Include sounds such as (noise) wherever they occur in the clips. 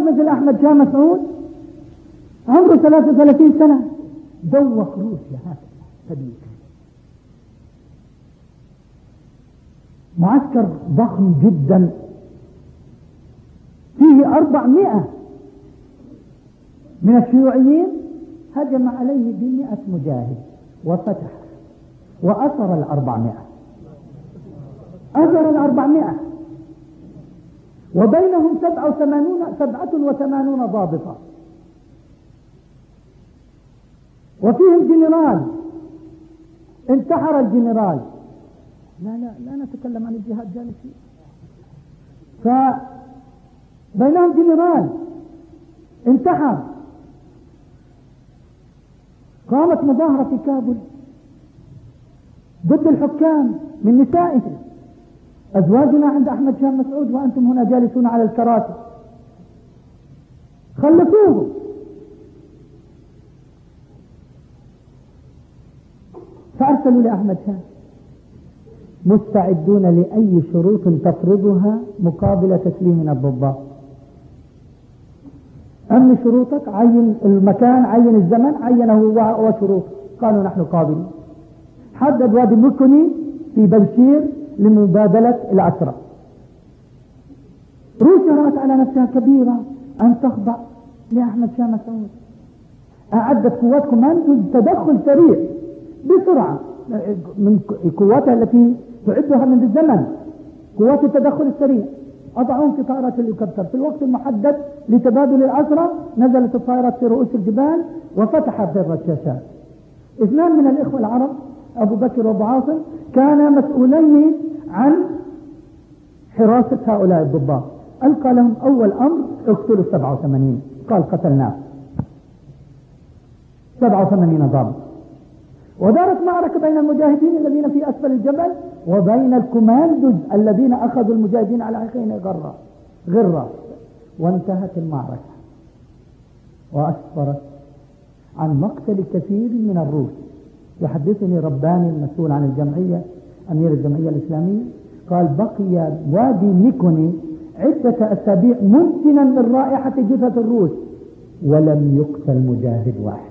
شاب مثل أحمد شاه مسعود؟ عمره 33 سنة. دوخ روسيا هكذا معسكر ضخم جدا. فيه أربعمائة من الشيوعيين هجم عليه بمئة مجاهد وفتح وأسر الأربعمائة. أسر الأربعمائة. وبينهم سبعة وثمانون, سبعة وثمانون ضابطة. وفيهم جنرال انتحر الجنرال. لا لا لا نتكلم عن الجهاد جالسين فبينهم جنرال. انتحر. قامت مظاهرة في كابل ضد الحكام من نسائهم أزواجنا عند أحمد شاه مسعود وأنتم هنا جالسون على الكراسي. خلفوه فأرسلوا لأحمد شاه مستعدون لأي شروط تفرضها مقابل تسليمنا الضباط أمن شروطك؟ عين المكان عين الزمن عينه وشروط. قالوا نحن قابلين. حدد وادي مكني في بنشير لمبادلة الأسرى روسيا رأت على نفسها كبيرة أن تخضع لأحمد شاه مسعود. أعدت قوات كوماندو تدخل سريع بسرعة من قواتها التي تعدها من الزمن. قوات التدخل السريع أضعون طائرات الهليكوبتر. في الوقت المحدد لتبادل الأسرى نزلت الطائرات في رؤوس الجبال وفتحت الرشاشات اثنان من الإخوة العرب أبو بكر وأبو عاصم كانا مسؤولين عن حراسة هؤلاء الضباط. ألقى لهم أول أمر؟ اقتلوا 87 قال قتلناه. 87 ضابط ودارت معركة بين المجاهدين الذين في أسفل الجبل وبين الكوماندوز الذين أخذوا المجاهدين على حين غرة. غرة. وانتهت المعركة. وأسفرت عن مقتل كثير من الروس. يحدثني رباني المسؤول عن الجمعية أمير الجمعية الإسلامية قال بقي وادي نيكوني عدة أسابيع ممكنا من رائحة جثة الروس ولم يقتل مجاهد واحد.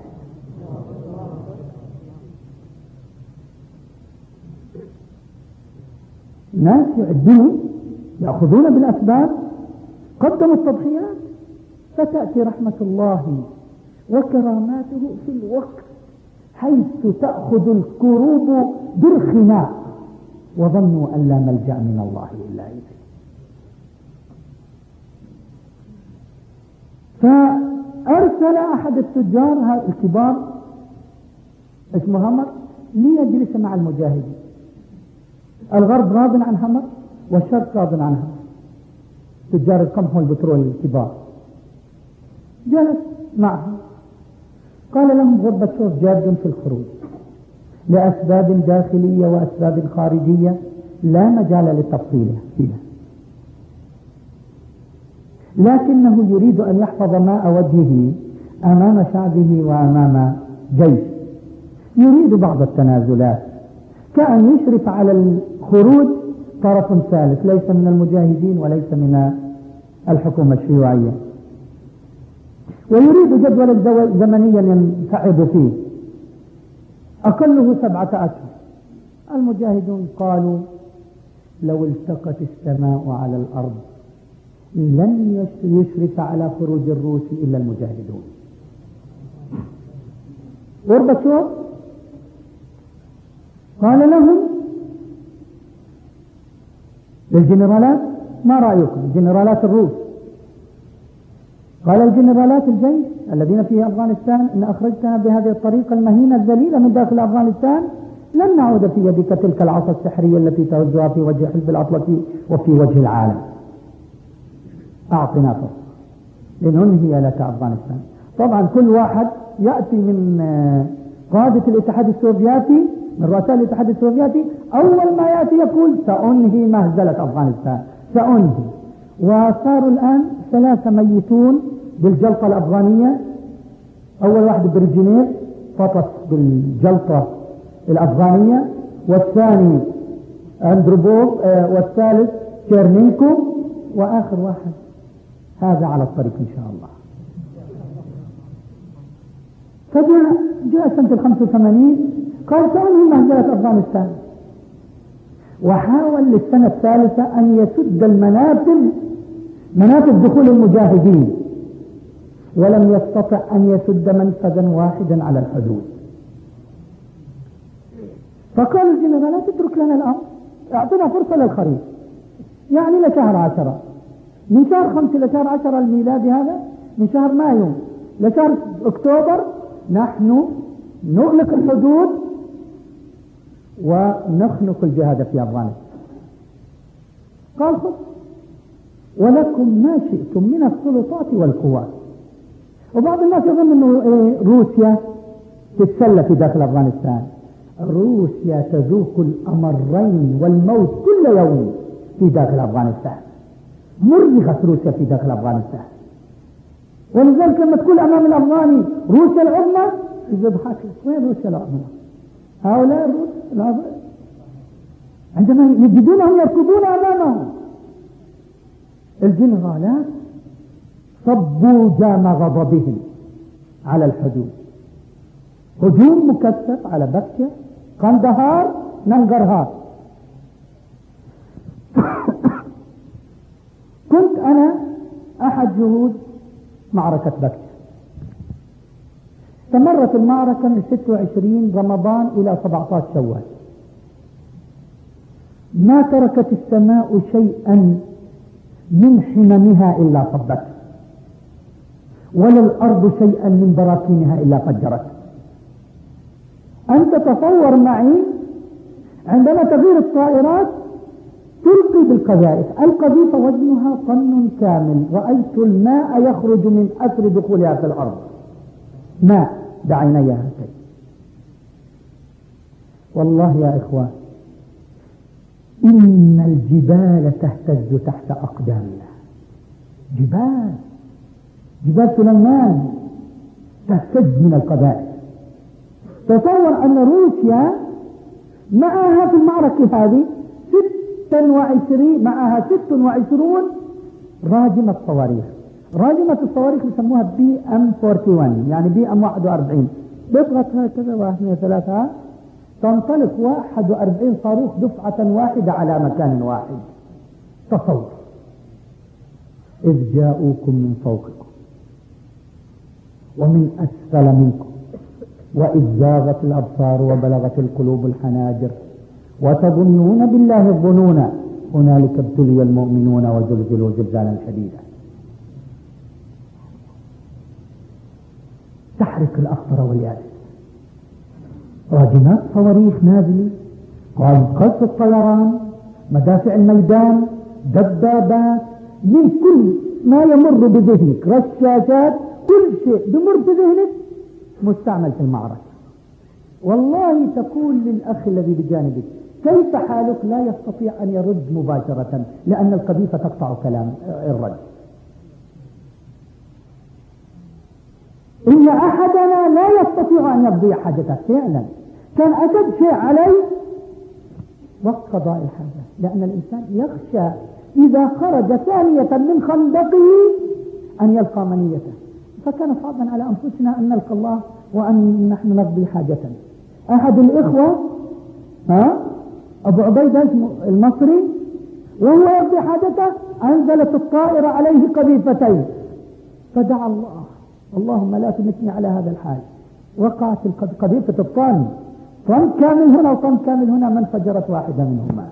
ناس يعدون يأخذون بالأسباب قدموا التضحيات فتأتي رحمة الله وكراماته في الوقت حيث تأخذ الكروب بالخناق. وظنوا أن لا ملجأ من الله إلا إليه. فأرسل أحد التجار الكبار اسمه همر ليجلس مع المجاهدين. الغرب راض عن همر والشرق راض عن همر. تجار القمح والبترول الكبار. جلس معهم. قال لهم غربتشوف جاد في الخروج. لأسباب داخلية وأسباب خارجية لا مجال للتفصيل. فيها لكنه يريد أن يحفظ ماء وجهه أمام شعبه وأمام جيش. يريد بعض التنازلات. كأن يشرف على الخروج طرف ثالث ليس من المجاهدين وليس من الحكومة الشيوعية. ويريد جدولا زمنيا ينفعب فيه. أقله سبعة أشهر. المجاهدون قالوا لو التقت السماء على الأرض لن يشرف على خروج الروس إلا المجاهدون. غربتشوف قال لهم للجنرالات ما رأيكم؟ جنرالات الروس. قال الجنرالات الجيش الذين في أفغانستان إن أخرجتنا بهذه الطريقة المهينة الذليلة من داخل أفغانستان لن نعود في يدك تلك العصا السحرية التي توجهها في وجه حزب الأطلسي وفي وجه العالم. أعطنا فرصة لننهي لك أفغانستان. طبعا كل واحد يأتي من قادة الاتحاد السوفيتي من رؤساء الاتحاد السوفيتي أول ما يأتي يقول سأنهي مهزلة أفغانستان. سأنهي. وصاروا الآن ثلاثة ميتون بالجلطة الأفغانية. أول واحد برجينير فطس بالجلطة الأفغانية. والثاني أندروبوف آه والثالث تشيرنينكو. وآخر واحد هذا على الطريق إن شاء الله. فجاء جاء سنة ال 85 قال سأنهي مهزلة أفغانستان. وحاول للسنة الثالثة أن يسد المنافذ منافذ دخول المجاهدين ولم يستطع أن يسد منفذا واحدا على الحدود. فقال الجنرال لا تترك لنا الأمر أعطنا فرصة للخريف يعني لشهر عشرة. من شهر خمسة لشهر عشرة الميلادي هذا من شهر مايو لشهر أكتوبر نحن نغلق الحدود ونخنق الجهاد في أفغانستان. قال خذ. ولكم ما شئتم من السلطات والقوات. وبعض الناس يظن إنه إيه روسيا تتسلى في داخل أفغانستان. روسيا تذوق الأمرين والموت كل يوم في داخل أفغانستان. مرغت روسيا في داخل أفغانستان. ولذلك لما تقول أمام الأفغاني روسيا العظمى يضحك وين روسيا العظمى؟ هؤلاء الروس العظمى. عندما يجدونهم يركضون أمامهم. الجنرالات صبوا جام غضبهم على الحدود هجوم مكثف على بكيا قندهار ننقرهار. (coughs) كنت أنا أحد جهود معركة بكيا استمرت المعركة من 26 رمضان إلى 17 شوال. ما تركت السماء شيئا من حممها إلا صبت ولا الأرض شيئا من براكينها إلا فجرت. أنت تصور معي عندما تغير الطائرات تلقي بالقذائف. القذيفة وزنها طن كامل رأيت الماء يخرج من أثر دخولها في الأرض. ماء بعيني هاتين والله يا إخوان إن الجبال تهتز تحت أقدامنا جبال جبال سليمان تهتز من القذائف تصور أن روسيا معها في المعركة هذه 26 معها 26 راجمة صواريخ راجمة الصواريخ يسموها بي إم 41 يعني بي إم 41 بيضغط هكذا واحد اثنين ثلاثة. تنطلق 41 صاروخ دفعة واحدة على مكان واحد. تصور. إذ جاءوكم من فوقكم ومن أسفل منكم وإذ زاغت الأبصار وبلغت القلوب الحناجر وتظنون بالله الظنون هنالك ابتلي المؤمنون وزلزلوا زلزالا شديدا. تحرك الأخضر واليابس. راجمات صواريخ نازلة قاذفات الطيران مدافع الميدان دبابات من كل ما يمر بذهنك رشاشات كل شيء بمر بذهنك مستعمل في المعركة. والله تقول للأخ الذي بجانبك كيف حالك؟ لا يستطيع أن يرد مباشرة لأن القذيفة تقطع كلام الرد. إن أحدنا لا يستطيع أن يقضي حاجته فعلا. كان أشد شيء عليه وقت قضاء الحاجة لأن الإنسان يخشى إذا خرج ثانية من خندقه أن يلقى منيته. فكان صعبا على أنفسنا أن نلقى الله وأن نحن نقضي حاجتنا أحد الإخوة ها؟ أبو عبيدة المصري وهو يقضي حاجته أنزلت الطائرة عليه قذيفتين. فدعا الله. اللهم لا تمتني على هذا الحال. وقعت قذيفة الطن طن كامل هنا وطن كامل هنا ما انفجرت واحدة منهما.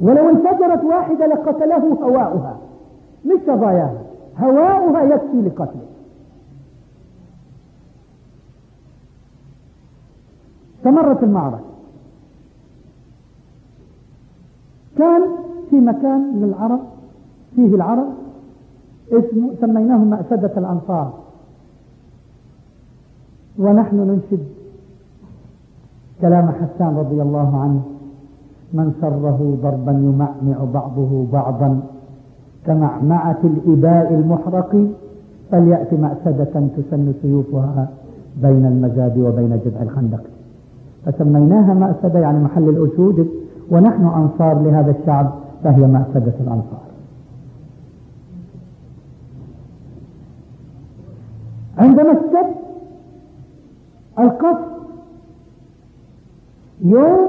ولو انفجرت واحدة لقتله هواؤها. مش قضاياها. هواؤها يكفي لقتله. استمرت المعركة. كان في مكان للعرب فيه العرب اسمه سميناه مأسدة الأنصار. ونحن ننشد كلام حسان رضي الله عنه من سره ضربا يمعمع بعضه بعضا كمعمعة الإباء المحرق فليأت مأسدة تسن سيوفها بين المزاد وبين جذع الخندق. فسميناها مأسدة يعني محل الأسود ونحن أنصار لهذا الشعب فهي مأسدة الأنصار. عندما السبت القصر يوم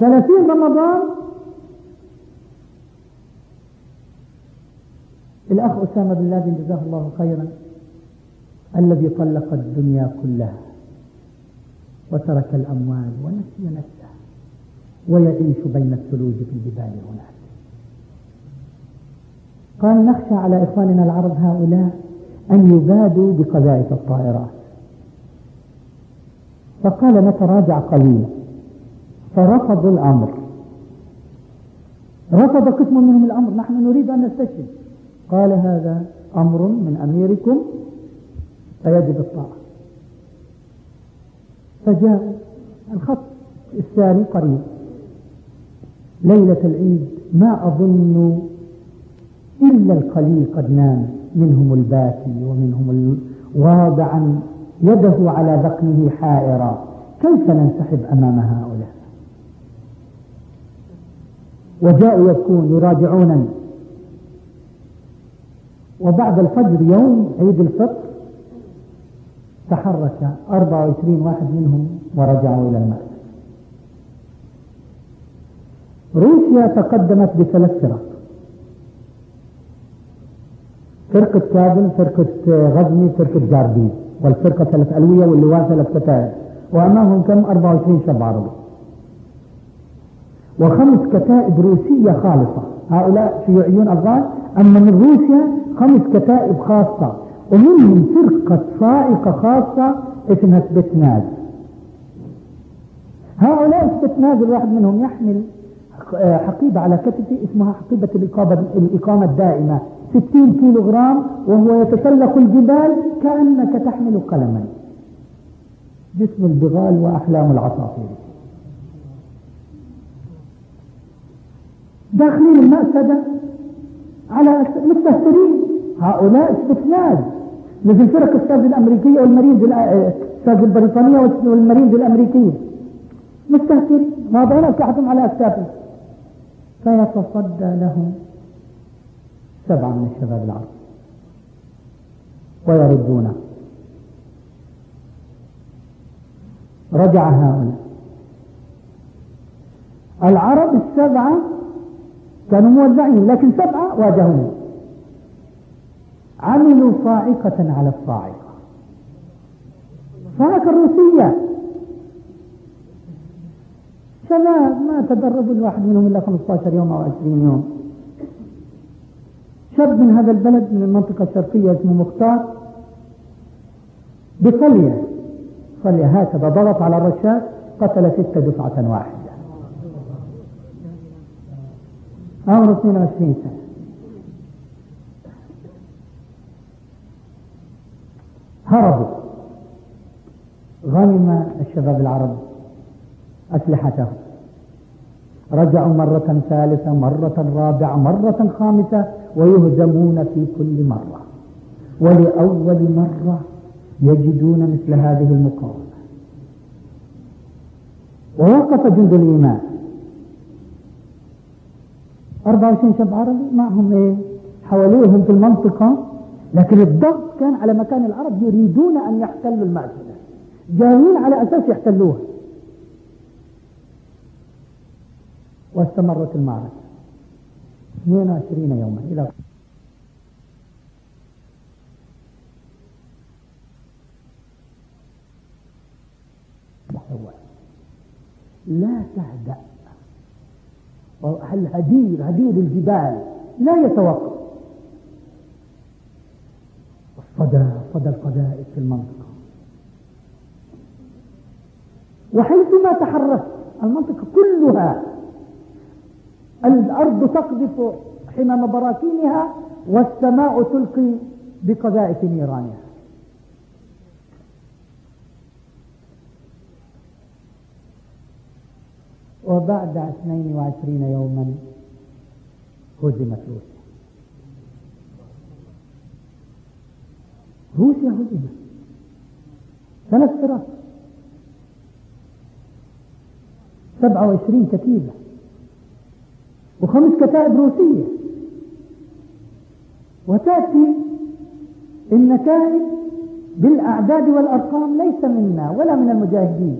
ثلاثين رمضان. الأخ أسامة بن لادن جزاه الله خيرا الذي طلق الدنيا كلها وترك الأموال ونسي نفسه ويعيش بين الثلوج في الجبال هناك. قال نخشى على إخواننا العرب هؤلاء أن يبادوا بقذائف الطائرات. فقال نتراجع قليلا. فرفضوا الأمر. رفض قسم منهم الأمر. نحن نريد أن نستشهد. قال هذا أمر من أميركم فيجب الطاعة. فجاء الخط الثاني قريب. ليلة العيد ما أظن إلا القليل قد نام. منهم الباكي ومنهم الواضعا يده على ذقنه حائرا. كيف ننسحب أمام هؤلاء؟ وجاءوا يبكون يراجعونني وبعد الفجر يوم عيد الفطر تحرك 24 واحد منهم ورجعوا إلى المركز روسيا تقدمت بثلاث فرق. فرقة كابل فرقة غزني فرقة جاردين. والفرقة ثلاث ألوية واللواء ثلاث كتائب وأمامهم كم 24 شاب عربي. وخمس كتائب روسية خالصة. هؤلاء في عيون أفغان أما من روسيا خمس كتائب خاصة. ومنهم فرقة صائقة خاصة اسمها سبتناز. هؤلاء سبتناز الواحد منهم يحمل حقيبة على كتفه اسمها حقيبة الإقامة الدائمة. 60 كيلو غرام وهو يتسلق الجبال كأنك تحمل قلما. جسم البغال وأحلام العصافير. داخلين المأسدة على مستهترين هؤلاء استثناء مثل فرق الساز الأمريكية والمريض الساز البريطانية والمريض الأمريكية مستهترين واضعين أسلحتهم على أكتافهم فيتصدى لهم. سبعة من الشباب العرب. ويردون. رجع هؤلاء. العرب السبعة كانوا موزعين لكن سبعة واجهوه عملوا صاعقة على الصاعقة. صاعقة الروسية شباب ما تدربوا الواحد منهم إلا 15 يوم أو 20 يوم. شاب من هذا البلد من المنطقة الشرقية اسمه مختار بصلية صلية هكذا ضغط على الرشاش قتل ستة دفعة واحدة. عمره 22 سنة. هربوا. غنم الشباب العرب أسلحتهم. رجعوا مرة ثالثة مرة رابعة مرة خامسة. ويهزمون في كل مرة. ولأول مرة يجدون مثل هذه المقاومة. ووقف جند الإيمان. 24 شاب عربي معهم إيه؟ حواليهم في المنطقة. لكن الضغط كان على مكان العرب يريدون أن يحتلوا المأسدة جايين على أساس يحتلوها. واستمرت المعركة. 22 يوما. إلى لا تهدأ الهدير هدير الجبال لا يتوقف. الصدى صدى القذائف في المنطقة. وحيثما تحركت المنطقة كلها الأرض تقذف حمام براكينها والسماء تلقي بقذائف نيرانها. وبعد 22 يوما هزمت روسيا. روسيا هزمت. ثلاث فرق 27 كتيبة. وخمس كتائب روسية. وتأتي النتائج بالأعداد والأرقام ليس منا ولا من المجاهدين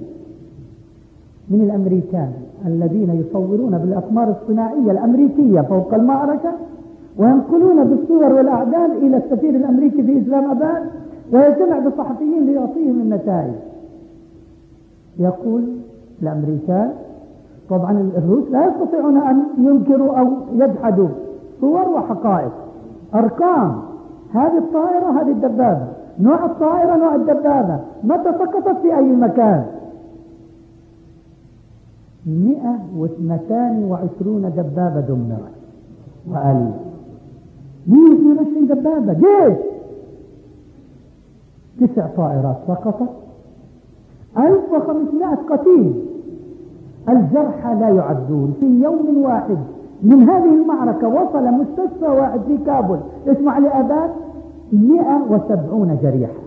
من الأمريكان الذين يصورون بالأقمار الصناعية الأمريكية فوق المعركة وينقلون بالصور والأعداد إلى السفير الأمريكي في إسلام أباد ويجتمع بالصحفيين ليعطيهم النتائج. يقول الأمريكان طبعا الروس لا يستطيعون أن ينكروا أو يجحدوا صور وحقائق. أرقام. هذه الطائرة هذه الدبابة. نوع الطائرة نوع الدبابة. متى سقطت في أي مكان؟ مئة واثنتان وعشرون دبابة دمرت. وألف. مئة واثنين وعشرين دبابة. جيش تسع طائرات سقطت. ألف وخمسمائة قتيل. الجرحى لا يعدون في يوم واحد. من هذه المعركة وصل مستشفى واحد في كابل اسمع لأباد مئة وسبعون جريحة.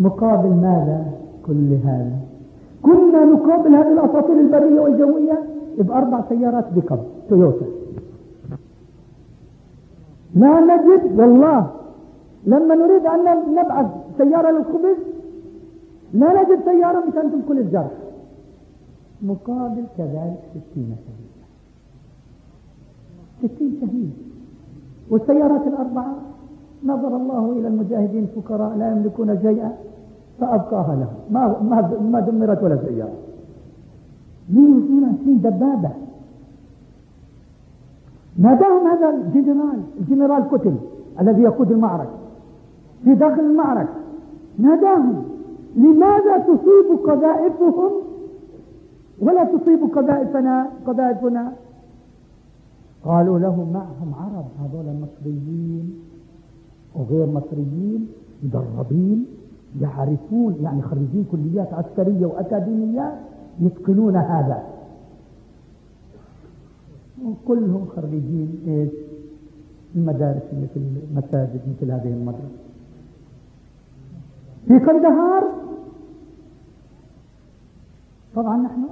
مقابل ماذا كل هذا؟ كنا نقابل هذه الأساطيل البرية والجوية بأربع سيارات بكم تويوتا. لا نجد والله. لما نريد أن نبعث سيارة للخبز لا نجد سيارة مشان تنقل الجرح. مقابل كذلك ستين شهيدا. ستين شهيد والسيارات الأربعة نظر الله إلى المجاهدين الفقراء لا يملكون شيئا فأبقاها لهم. ما, ما, ما دمرت ولا سيارة. 122 دبابة؟ ناداهم هذا الجنرال الجنرال كتل الذي يقود المعركة. في داخل المعركة. ناداهم. لماذا تصيب قذائفهم ولا تصيب قذائفنا قذائفنا؟ قالوا له معهم عرب هذول مصريين وغير مصريين مدربين يعرفون يعني خريجين كليات عسكرية وأكاديميات يتقنون هذا. وكلهم خريجين إيش؟ المدارس مثل المساجد مثل هذه المدرسة. في قندهار طبعا نحن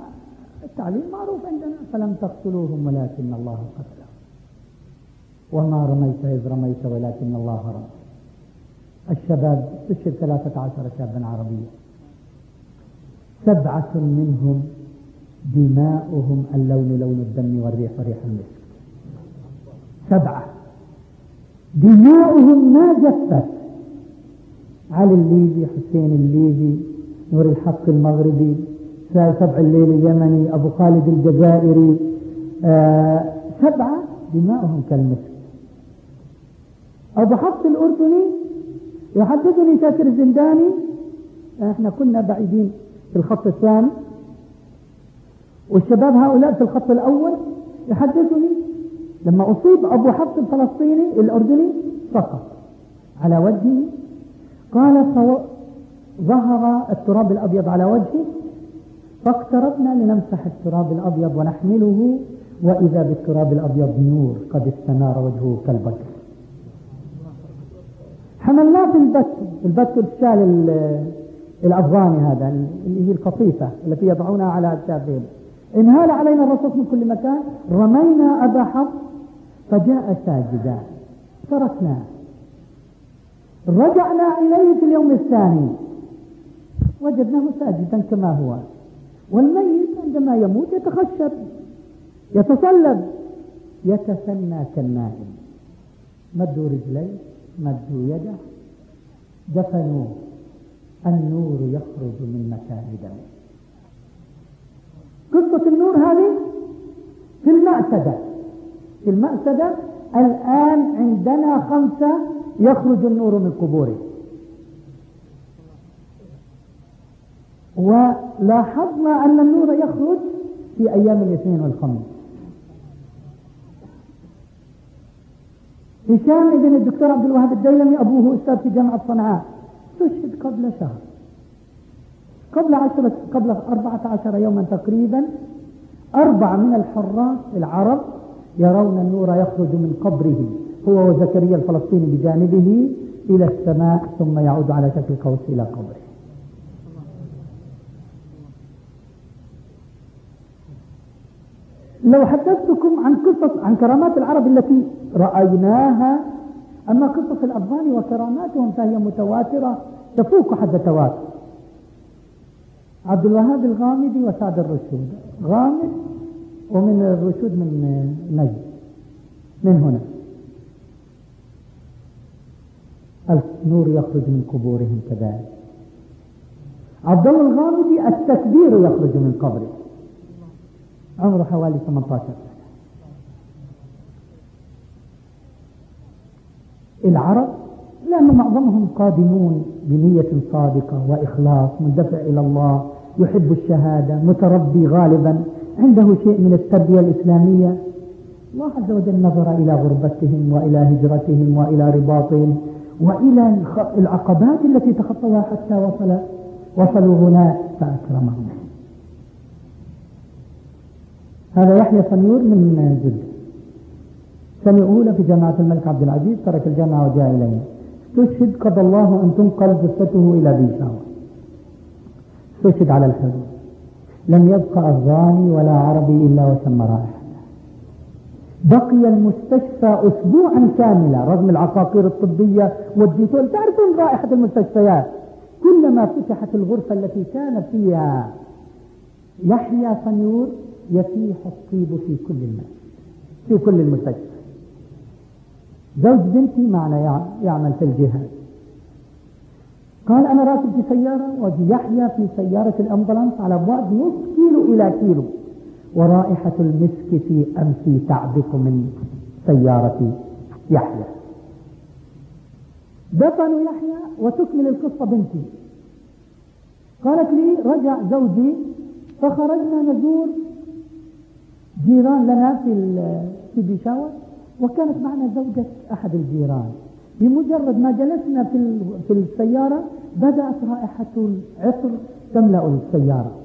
التعليم معروف عندنا فلم تقتلوهم ولكن الله قتلهم. وما رميت إذ رميت ولكن الله رمى. الشباب استشهد ثلاثة عشر شابا عربيا. سبعة منهم دماؤهم اللون لون الدم والريح ريح المسك. سبعة. دماؤهم ما جفت. علي الليبي حسين الليبي نور الحق المغربي سبع الليل اليمني أبو خالد الجزائري آه سبعة دماؤهم كالمسك أبو حفص الأردني يحدثني شاكر الزنداني إحنا كنا بعيدين في الخط الثاني. والشباب هؤلاء في الخط الأول يحدثني لما أصيب أبو حفص الفلسطيني الأردني سقط على وجهه قال ظهر التراب الأبيض على وجهه فاقتربنا لنمسح التراب الأبيض ونحمله وإذا بالتراب الأبيض نور قد استنار وجهه كالبدر. حملناه في البت البت الشال الأفغاني هذا اللي هي القطيفة التي يضعونها على أكتافهم انهال علينا الرصاص من كل مكان رمينا أبا حفص فجاء ساجدا. تركناه. رجعنا إليه في اليوم الثاني. وجدناه ساجدا كما هو. والميت عندما يموت يتخشب يتصلب يتسنى كالنائم. مدوا رجليه مدوا يده دفنوه النور يخرج من مكان دمه. قصة النور هذه في المأسدة. في المأسدة الآن عندنا خمسة يخرج النور من قبورهم ولاحظنا أن النور يخرج في أيام الاثنين والخميس. هشام بن الدكتور عبد الوهاب الديلمي أبوه أستاذ في جامعة صنعاء استشهد قبل شهر. قبل عشرة قبل أربعة عشر يوما تقريبا أربعة من الحراس العرب يرون النور يخرج من قبره هو وزكريا الفلسطيني بجانبه إلى السماء ثم يعود على شكل قوس إلى قبره. لو حدثتكم عن قصص عن كرامات العرب التي رأيناها أما قصص الأفغان وكراماتهم فهي متواترة تفوق حد التواتر عبد الوهاب الغامدي وسعد الرشود. غامد ومن الرشود من نجد من هنا. النور يخرج من قبورهم كذلك. عبد الله الغامدي التكبير يخرج من قبره. عمره حوالي 18 سنة. العرب لأن معظمهم قادمون بنية صادقة وإخلاص مندفع إلى الله يحب الشهادة متربي غالبا عنده شيء من التربية الإسلامية. الله عز وجل نظر إلى غربتهم وإلى هجرتهم وإلى رباطهم. وإلى العقبات التي تخطوها حتى وصل وصلوا هنا فأكرمهم هذا يحيى صنيور من جدة. سنة أولى في جامعة الملك عبد العزيز ترك الجامعة وجاء إلينا استشهد قضى الله أن تنقل جثته إلى بيشاور. استشهد على الحدود لم يبقى أفغاني ولا عربي إلا وسمى رائحة. بقي المستشفى أسبوعا كاملا. رغم العقاقير الطبية والديتول تعرفون رائحة المستشفيات؟ كلما فتحت الغرفة التي كان فيها يحيى صنيور يفيح الطيب في كل الماء في كل المستشفى. زوج بنتي معنا يعمل في الجهاز قال أنا راكب في سيارة ويحيى في سيارة الأمبولانس على بعد نص كيلو إلى كيلو. ورائحة المسك في أنفي تعبق من سيارة يحيى. دفنوا يحيى وتكمل القصة بنتي. قالت لي رجع زوجي فخرجنا نزور جيران لنا في في بيشاور وكانت معنا زوجة أحد الجيران. بمجرد ما جلسنا في في السيارة بدأت رائحة العطر تملأ السيارة.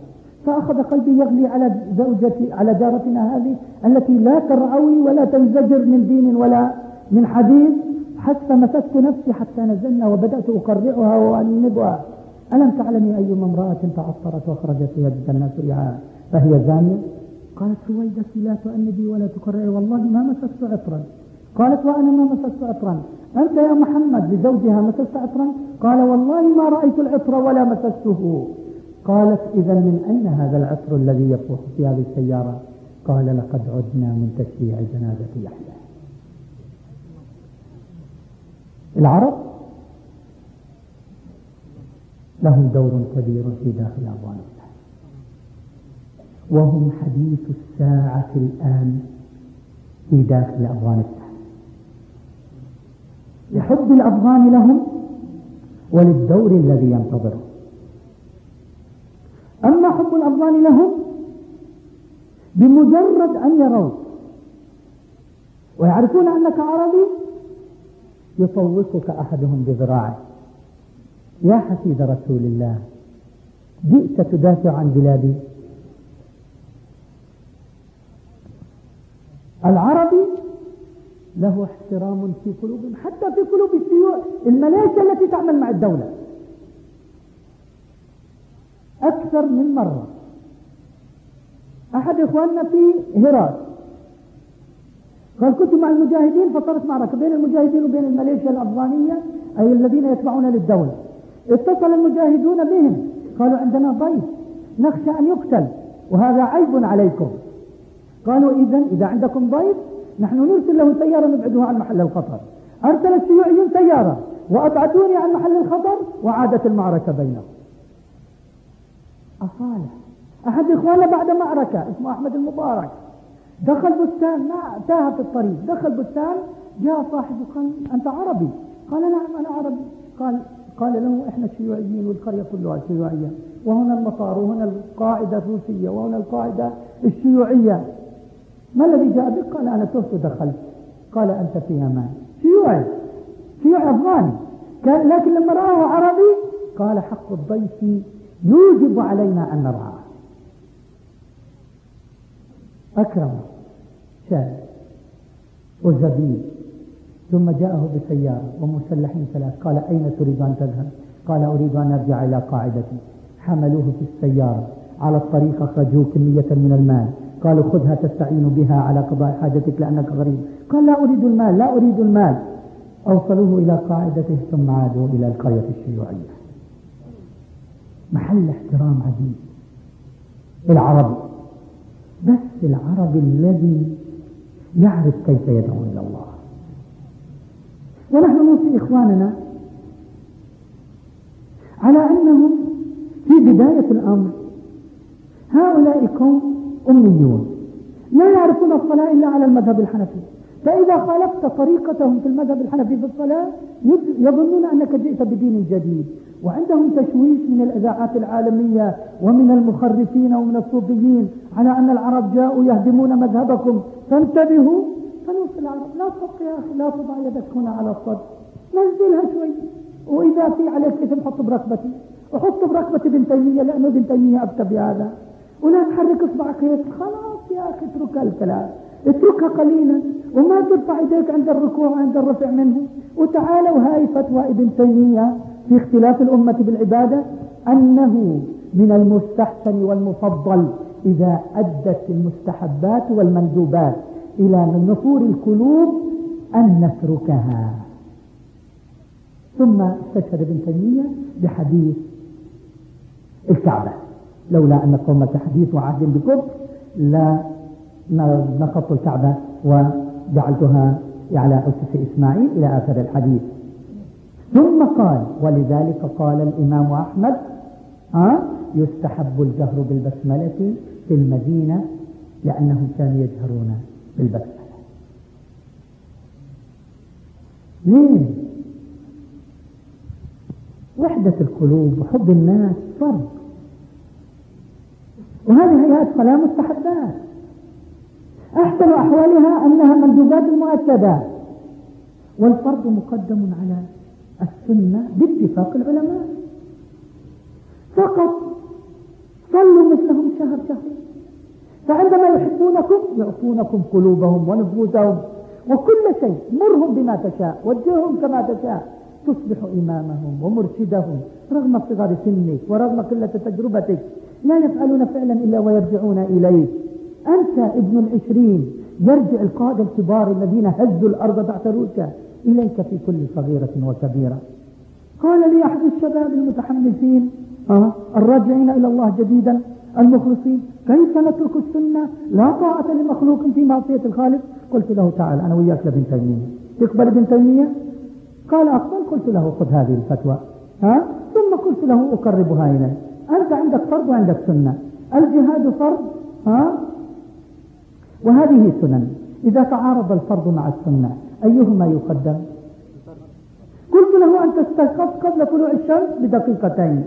فأخذ قلبي يغلي على زوجتي على جارتنا هذه التي لا ترعوي ولا تنزجر من دين ولا من حديث. حتى مسكت نفسي حتى نزلنا وبدأت أقرعها وأنبها ألم تعلمي أيما امرأة تعطرت وخرجت يجد الناس رعاها فهي زانية؟ قالت رويدتي لا تؤنبي ولا تقرعي والله ما مسست عطرا. قالت وأنا ما مسست عطرا. أنت يا محمد لزوجها مسست عطرا؟ قال والله ما رأيت العطر ولا مسسته. قالت إذا من أين هذا العطر الذي يفوح في هذه السيارة قال لقد عدنا من تشريع جنازة يحيى. العرب لهم دور كبير في داخل أفغانستان. وهم حديث الساعة الآن في داخل أفغانستان. لحب الأفغان لهم وللدور الذي ينتظره. أما حب الأفضال لهم بمجرد أن يروك. ويعرفون أنك عربي يطوقك أحدهم بذراعه. يا حفيد رسول الله جئت تدافع عن بلادي. العربي له احترام في قلوبهم حتى في قلوب الملائكة التي تعمل مع الدولة. أكثر من مرة. أحد إخواننا في هرات. قال كنت مع المجاهدين فصارت معركة بين المجاهدين وبين الميليشيا الأفغانية أي الذين يتبعون للدولة. اتصل المجاهدون بهم. قالوا عندنا ضيف نخشى أن يقتل وهذا عيب عليكم. قالوا إذا إذا عندكم ضيف نحن نرسل له سيارة نبعده عن محل الخطر. أرسل الشيوعيون سيارة وأبعدوني عن محل الخطر وعادت المعركة بينهم. أصالة أحد إخواننا بعد معركة اسمه أحمد المبارك. دخل بستان ما تاه في الطريق. دخل بستان جاء صاحبه قال أنت عربي؟ قال نعم أنا عربي. قال قال له إحنا الشيوعيين والقرية كلها شيوعية. وهنا المطار وهنا القاعدة الروسية وهنا القاعدة الشيوعية. ما الذي جاء بك؟ قال أنا تهت دخلت قال أنت في أمان شيوعي شيوعي أفغاني. لكن لما رآه عربي؟ قال حق الضيف يوجب علينا أن نرعاه أكرم شاة وزبيب ثم جاءه بسيارة ومسلحين ثلاث قال أين تريد أن تذهب؟ قال أريد أن أرجع إلى قاعدتي. حملوه في السيارة. على الطريق أخرجوه كمية من المال. قالوا خذها تستعين بها على قضاء حاجتك لأنك غريب. قال لا أريد المال لا أريد المال. أوصلوه إلى قاعدته ثم عادوا إلى القرية الشيوعية. محل احترام عجيب. العربي. بس العربي الذي يعرف كيف يدعو إلى الله. ونحن نوصي إخواننا على أنهم في بداية الأمر هؤلاء قوم أميون. لا يعرفون الصلاة إلا على المذهب الحنفي. فإذا خالفت طريقتهم في المذهب الحنفي في الصلاة يظنون أنك جئت بدين جديد. وعندهم تشويش من الإذاعات العالمية ومن المخرفين ومن الصوفيين على أن العرب جاءوا يهدمون مذهبكم. فانتبهوا. فنوصل العرب لا تحط يا أخي لا تضع يدك هنا على الصدر. نزلها شوي. وإذا في عليك إثم حط بركبتي. وحط بركبتي ابن تيمية لأنه ابن تيمية أبكى بهذا. ولا تحرك إصبعك هيك. خلاص يا أخي اترك الكلام. اتركها قليلا. وما ترفع يديك عند الركوع وعند الرفع منه. وتعالوا هاي فتوى ابن تيمية. في اختلاف الأمة بالعبادة أنه من المستحسن والمفضل إذا أدت المستحبات والمندوبات إلى نفور القلوب أن نتركها. ثم استشهد ابن تيمية بحديث الكعبة. لولا أن قومة حديث وعهد بكفر لا نقضت الكعبة وجعلتها على أسس إسماعيل إلى آخر الحديث. ثم قال ولذلك قال الإمام أحمد أه يستحب الجهر بالبسملة في المدينة لأنهم كانوا يجهرون بالبسملة. ليه؟ وحدة القلوب وحب الناس فرق. وهذه هيئات صلاة مستحبات. أحسن أحوالها أنها مندوبات مؤكدة. والفرض مقدم على السنة باتفاق العلماء. فقط صلوا مثلهم شهر شهر. فعندما يحبونكم يعطونكم قلوبهم ونفوسهم وكل شيء مرهم بما تشاء وجههم كما تشاء. تصبح إمامهم ومرشدهم رغم صغر سنك ورغم قلة تجربتك. لا يفعلون فعلا إلا ويرجعون إليك أنت ابن العشرين يرجع القادة الكبار الذين هزوا الأرض تحت رؤوسك إليك في كل صغيرة وكبيرة. قال لي أحد الشباب المتحمسين آه الراجعين إلى الله جديدا المخلصين كيف نترك السنة؟ لا طاعة لمخلوق في معصية الخالق. قلت له تعال أنا وياك لابن تيمية. تقبل ابن تيمية؟ قال أقبل قلت له خذ هذه الفتوى. ها؟ ثم قلت له أقربها إليك. أنت عندك فرض وعندك سنة. الجهاد فرض ها؟ وهذه سنن. إذا تعارض الفرض مع السنة أيهما يقدم؟ قلت له أن تستيقظ قبل طلوع الشمس بدقيقتين.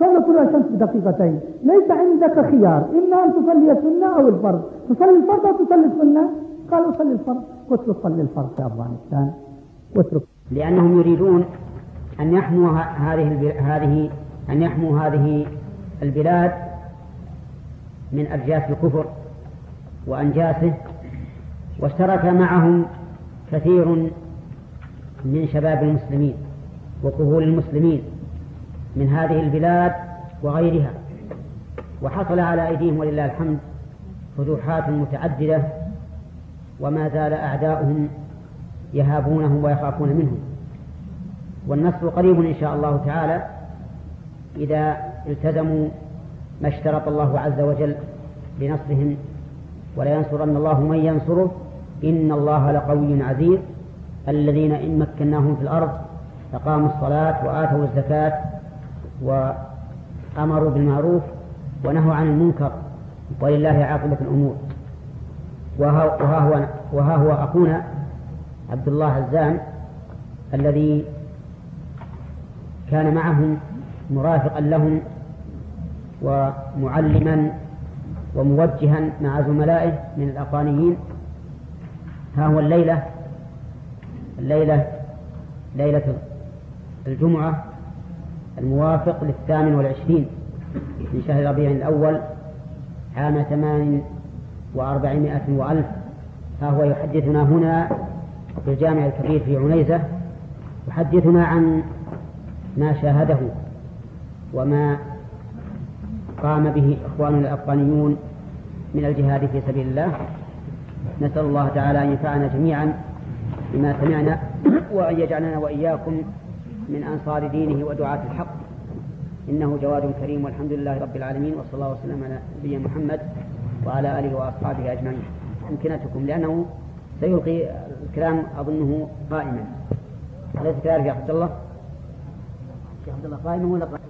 قبل طلوع الشمس بدقيقتين. ليس عندك خيار. إما أن تصلي السنة أو الفرض. تصلي الفرض أو تصلي السنة؟ قال أصلي الفرض. قلت له صلي الفرض في أفغانستان. واترك. لأنهم يريدون أن يحموا هذه هذه أن يحموا هذه البلاد من أرجاس الكفر وأنجاسه واشترك معهم كثير من شباب المسلمين وكهول المسلمين من هذه البلاد وغيرها. وحصل على أيديهم ولله الحمد فتوحات متعددة وما زال أعداؤهم يهابونهم ويخافون منهم. والنصر قريب إن شاء الله تعالى إذا التزموا ما اشترط الله عز وجل لنصرهم. ولا ينصرن الله من ينصره إن الله لقوي عزيز. الذين إن مكناهم في الأرض أقاموا الصلاة وآتوا الزكاة وأمروا بالمعروف ونهوا عن المنكر ولله عاقبة الأمور. وها هو, وها هو أخونا عبد الله الزام الذي كان معهم مرافقا لهم ومعلما وموجها مع زملائه من الأقانيين ها هو الليلة الليلة ليلة الجمعة الموافق للثامن والعشرين من شهر ربيع الأول عام ثمان وأربعمائة وألف. ها هو يحدثنا هنا في الجامع الكبير في عنيزة يحدثنا عن ما شاهده وما قام به إخواننا الأفغانيون من الجهاد في سبيل الله. نسأل الله تعالى أن ينفعنا جميعا بما سمعنا (coughs) وأن يجعلنا وإياكم من أنصار دينه ودعاة الحق إنه جواد كريم والحمد لله رب العالمين وصلى الله وسلم على نبينا محمد وعلى آله وأصحابه أجمعين يمكنتكم لأنه سيلقي الكلام أظنه قائما أليس كذلك يا عبد الله؟ يا عبد الله قائما ولا قائما؟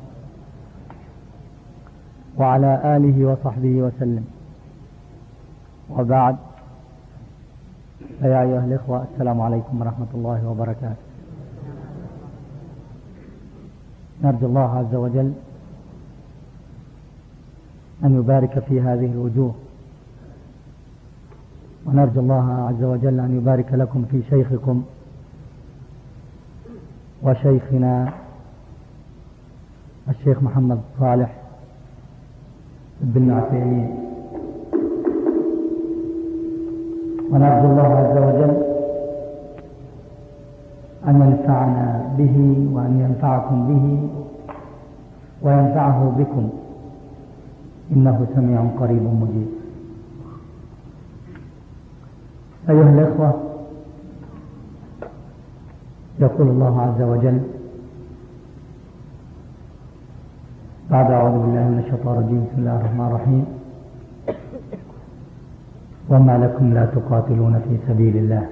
وعلى آله وصحبه وسلم. وبعد. فيا أيها الإخوة السلام عليكم ورحمة الله وبركاته. نرجو الله عز وجل أن يبارك في هذه الوجوه. ونرجو الله عز وجل أن يبارك لكم في شيخكم وشيخنا الشيخ محمد صالح بن عثيمين. ونرجو الله عز وجل أن ينفعنا به وأن ينفعكم به وينفعه بكم. إنه سميع قريب مجيب. أيها الإخوة يقول الله عز وجل بعد أعوذ بالله من الشيطان الرجيم. بسم الله الرحمن الرحيم. وما لكم لا تقاتلون في سبيل الله.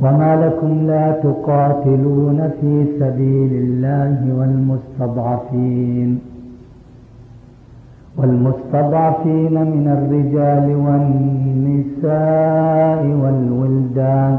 وما لكم لا تقاتلون في سبيل الله والمستضعفين. والمستضعفين من الرجال والنساء والولدان.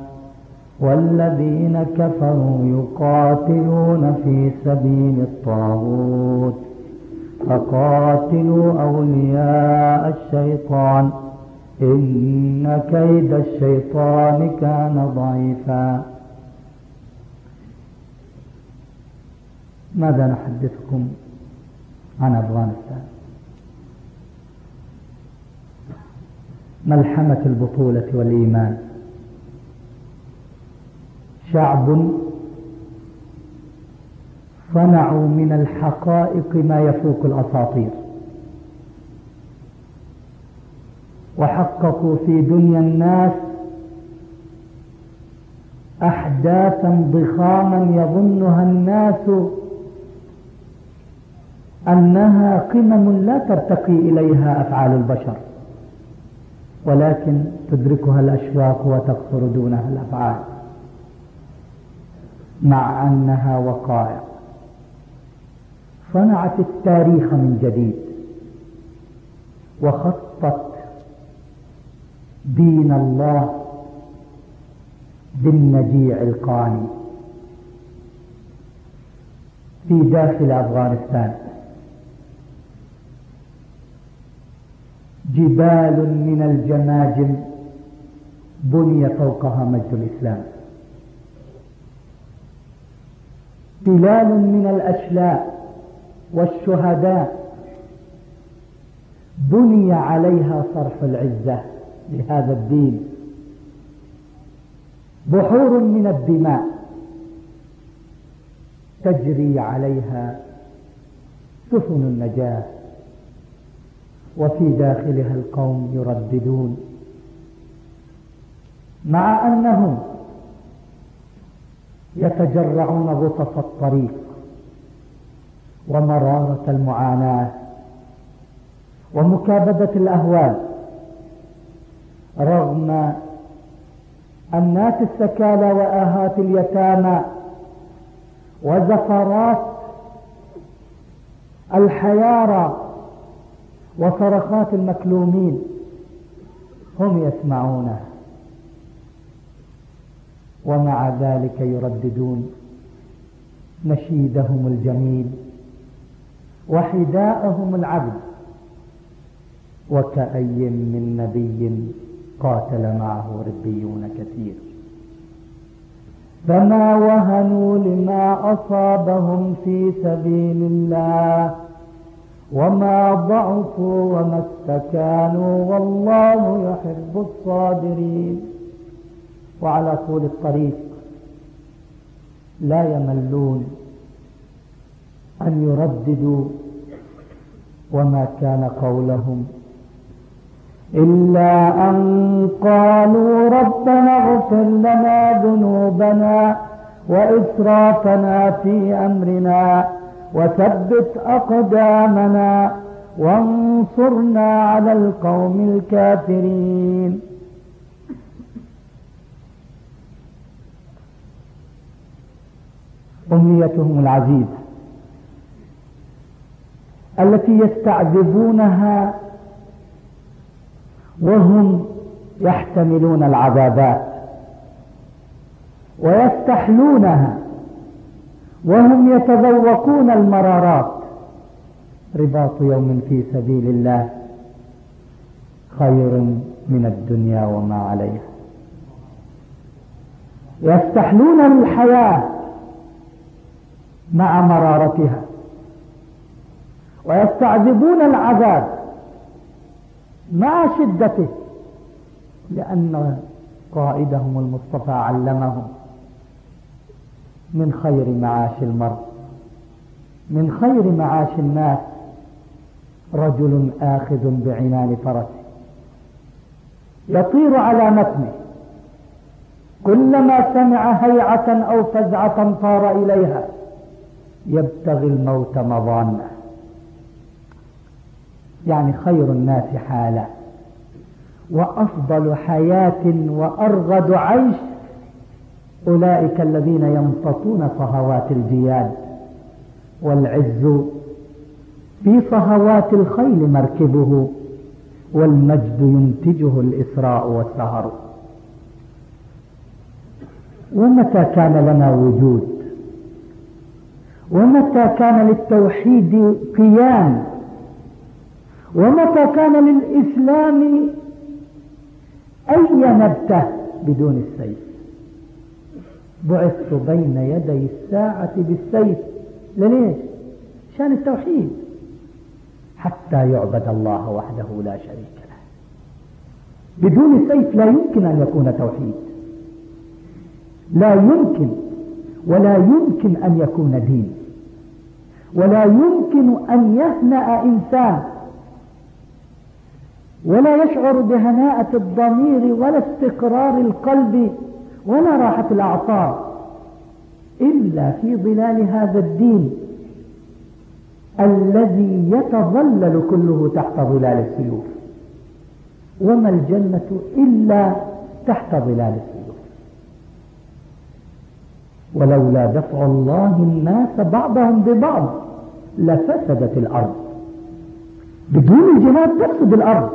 والذين كفروا يقاتلون في سبيل الطاغوت فقاتلوا أولياء الشيطان إن كيد الشيطان كان ضعيفا. ماذا نحدثكم عن أفغانستان؟ ملحمة البطولة والإيمان؟ شعب صنعوا من الحقائق ما يفوق الأساطير. وحققوا في دنيا الناس أحداثا ضخاما يظنها الناس أنها قمم لا ترتقي إليها أفعال البشر ولكن تدركها الأشواق وتقصر دونها الأفعال. مع أنها وقائع. صنعت التاريخ من جديد وخطت دين الله بالنجيع القاني في داخل أفغانستان. جبال من الجماجم بني فوقها مجد الإسلام. تلال من الأشلاء والشهداء. بني عليها صرح العزة لهذا الدين. بحور من الدماء تجري عليها سفن النجاة. وفي داخلها القوم يرددون. مع أنهم يتجرعون غطس الطريق ومرارة المعاناة ومكابدة الأهوال رغم أنات السكالى وآهات اليتامى وزفرات الحيارى وصرخات المكلومين هم يسمعونها. ومع ذلك يرددون نشيدهم الجميل وحداءهم العبد وكأي من نبي قاتل معه ربيون كثير فما وهنوا لما أصابهم في سبيل الله وما ضعفوا وما استكانوا والله يحب الصابرين وعلى طول الطريق لا يملون أن يرددوا وما كان قولهم إلا أن قالوا ربنا اغفر لنا ذنوبنا وإسرافنا في أمرنا وثبت أقدامنا وانصرنا على القوم الكافرين أمنيتهم العزيزة التي يستعذبونها وهم يحتملون العذابات ويستحلونها وهم يتذوقون المرارات رباط يوم في سبيل الله خير من الدنيا وما عليها يستحلون الحياة مع مرارتها. ويستعذبون العذاب مع شدته لأن قائدهم المصطفى علمهم من خير معاش المرء. من خير معاش الناس. رجل آخذ بعنان فرسه. يطير على متنه. كلما سمع هيعة أو فزعة طار إليها. يبتغي الموت مضانه يعني خير الناس حالا. وأفضل حياة وأرغد عيش أولئك الذين يمتطون صهوات الجياد والعز في صهوات الخيل مركبه والمجد ينتجه الإسراء والسهر. ومتى كان لنا وجود؟ ومتى كان للتوحيد قيام؟ ومتى كان للإسلام أي نبتة بدون السيف؟ بعثت بين يدي الساعة بالسيف. لليش شأن التوحيد. حتى يعبد الله وحده لا شريك له. بدون السيف لا يمكن أن يكون توحيد. لا يمكن ولا يمكن أن يكون دين. ولا يمكن أن يهنأ إنسان. ولا يشعر بهناءة الضمير ولا استقرار القلب ولا راحة الأعصاب إلا في ظلال هذا الدين الذي يتظلل كله تحت ظلال السيوف. وما الجنة إلا تحت ظلال السيوف. ولولا دفع الله الناس بعضهم ببعض لفسدت الأرض. بدون الجهاد تفسد الأرض.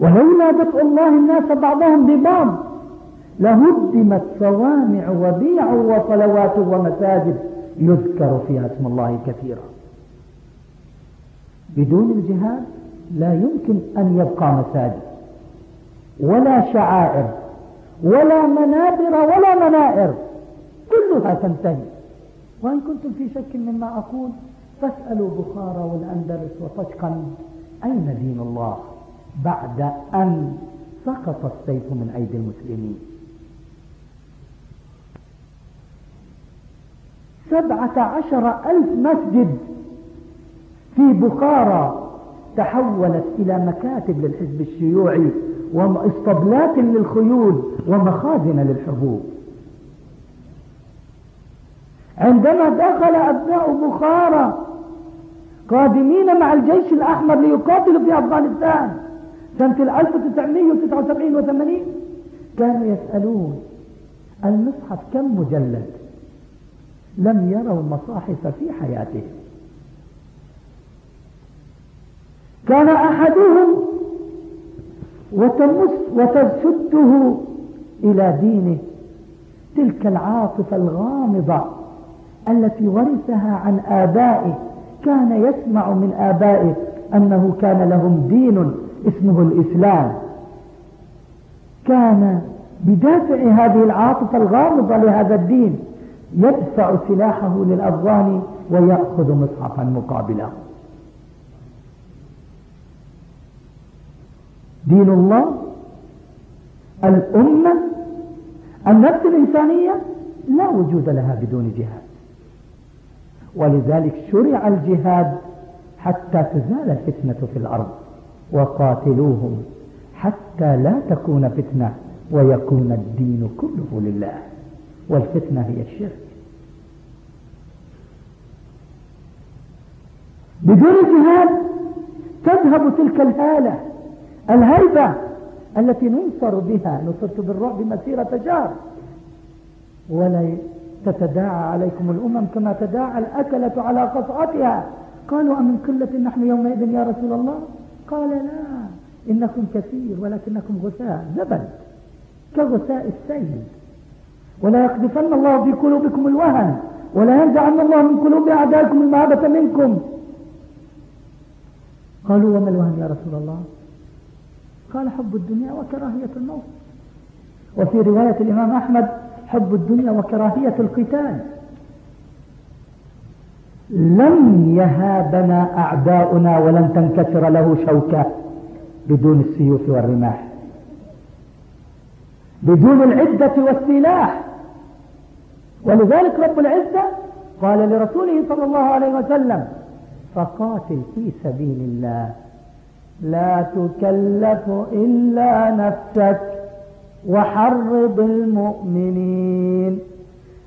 ولولا دفع الله الناس بعضهم ببعض لهدمت صوامع وبيع وصلوات ومساجد. يذكر فيها اسم الله كثيرا. بدون الجهاد لا يمكن أن يبقى مساجد ولا شعائر. ولا منابر ولا منائر. كلها تنتهي. وإن كنتم في شك مما أقول فاسألوا بخارى والأندلس وطشقا. أين دين الله بعد أن سقط السيف من أيدي المسلمين؟ سبعة عشر ألف مسجد في بخارى تحولت إلى مكاتب للحزب الشيوعي. واسطبلات للخيول ومخازن للحبوب. عندما دخل أبناء بخارى قادمين مع الجيش الأحمر ليقاتلوا في أفغانستان سنة 1979 و80 كانوا يسألون المصحف كم مجلد؟ لم يروا مصاحف في حياتهم. كان أحدهم وتمس وتشده إلى دينه. تلك العاطفة الغامضة التي ورثها عن آبائه. كان يسمع من آبائه أنه كان لهم دين اسمه الإسلام. كان بدافع هذه العاطفة الغامضة لهذا الدين يدفع سلاحه للأفغان ويأخذ مصحفا مقابله دين الله الأمة النفس الإنسانية لا وجود لها بدون جهاد. ولذلك شرع الجهاد حتى تزال الفتنة في الأرض. وقاتلوهم حتى لا تكون فتنة ويكون الدين كله لله. والفتنة هي الشرك. بدون جهاد تذهب تلك الهالة. الهيبة التي ننصر بها نصرت بالرعب مسيرة شهر ولا تتداعى عليكم الأمم كما تداعى الأكلة على قصعتها. قالوا أمن قلة نحن يومئذ يا رسول الله؟ قال لا إنكم كثير ولكنكم غثاء زبد كغثاء السيل. ولا يقذفن الله في قلوبكم الوهن ولا ينزعن الله من قلوب أعدائكم المهابة منكم. قالوا وما الوهن يا رسول الله؟ قال حب الدنيا وكراهية الموت. وفي رواية الإمام أحمد حب الدنيا وكراهية القتال. لن يهابنا أعداؤنا ولن تنكسر له شوكة بدون السيوف والرماح. بدون العدة والسلاح. ولذلك رب العزة قال لرسوله صلى الله عليه وسلم فقاتل في سبيل الله. لا تكلف إلا نفسك وحرض المؤمنين.